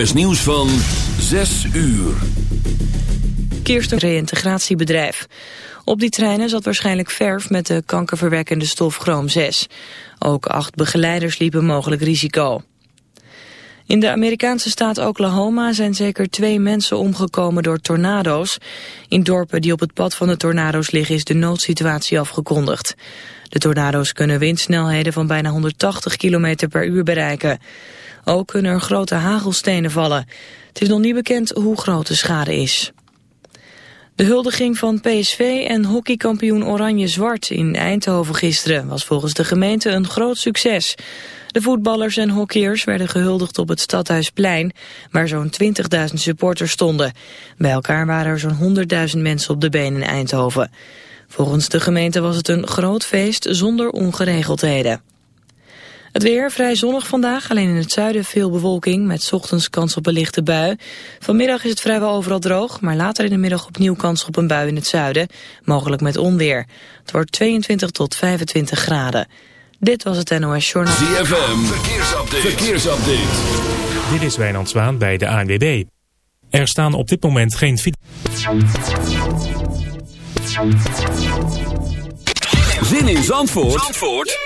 is nieuws van 6 uur. Kirsten reïntegratiebedrijf. Op die treinen zat waarschijnlijk verf met de kankerverwekkende stof chroom 6. Ook acht begeleiders liepen mogelijk risico. In de Amerikaanse staat Oklahoma zijn zeker twee mensen omgekomen door tornado's. In dorpen die op het pad van de tornado's liggen is de noodsituatie afgekondigd. De tornado's kunnen windsnelheden van bijna 180 km per uur bereiken. Ook kunnen er grote hagelstenen vallen. Het is nog niet bekend hoe groot de schade is. De huldiging van PSV en hockeykampioen Oranje-Zwart in Eindhoven gisteren was volgens de gemeente een groot succes. De voetballers en hockeyers werden gehuldigd op het Stadhuisplein, waar zo'n 20.000 supporters stonden. Bij elkaar waren er zo'n 100.000 mensen op de been in Eindhoven. Volgens de gemeente was het een groot feest zonder ongeregeldheden. Het weer vrij zonnig vandaag, alleen in het zuiden veel bewolking met ochtends kans op een lichte bui. Vanmiddag is het vrijwel overal droog, maar later in de middag opnieuw kans op een bui in het zuiden, mogelijk met onweer. Het wordt 22 tot 25 graden. Dit was het NOS Journal. ZFM, verkeersupdate. verkeersupdate. Dit is Wijnand Zwaan bij de ANWB. Er staan op dit moment geen... Zin in Zandvoort? Zandvoort?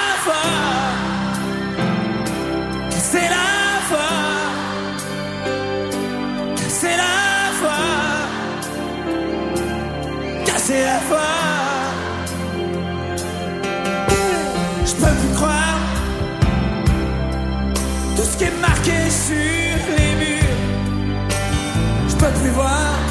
Casser la voix. Casser la voix. Casser la voix. Je peux plus croire tout ce qui est marqué sur les murs. Je peux plus voir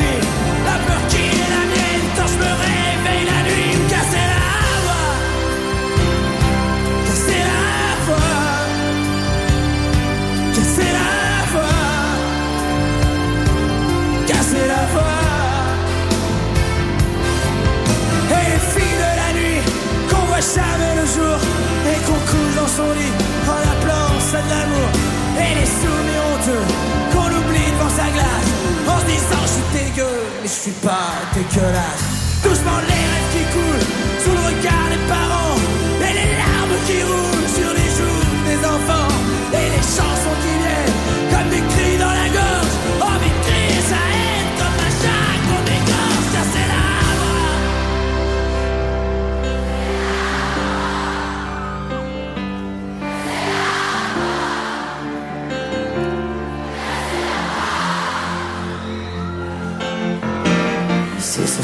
son lit en appelant ça de l'amour. Et les souvenirs honteux qu'on oublie devant sa glace en disant je suis dégueu mais je suis pas dégueulasse. Doucement les rêves qui coulent sous le regard des parents et les larmes qui roulent sur les joues des enfants et les chansons qui viennent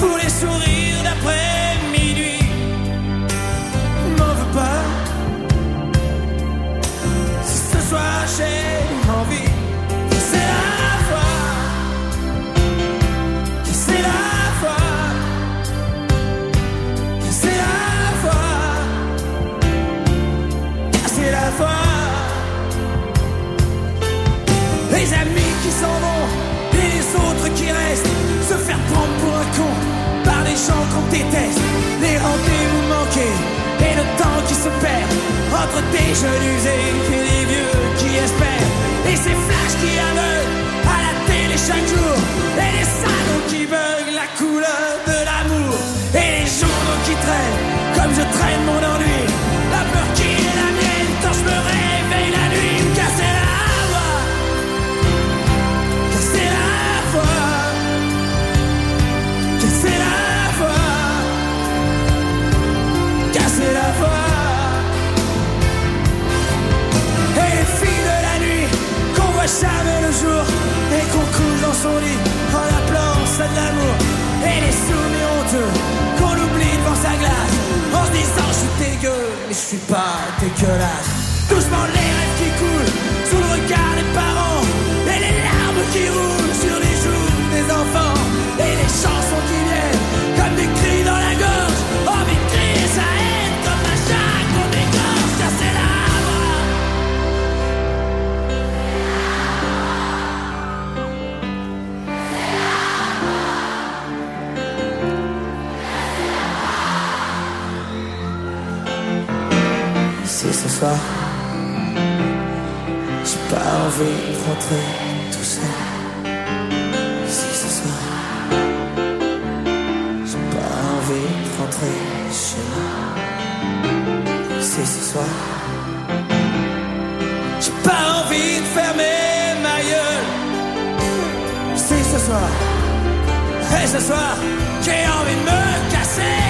pour les sourires. C'est ce soir. J'ai pas envie de fermer ma gueule. C'est ce soir. Et ce soir, j'ai envie de me casser.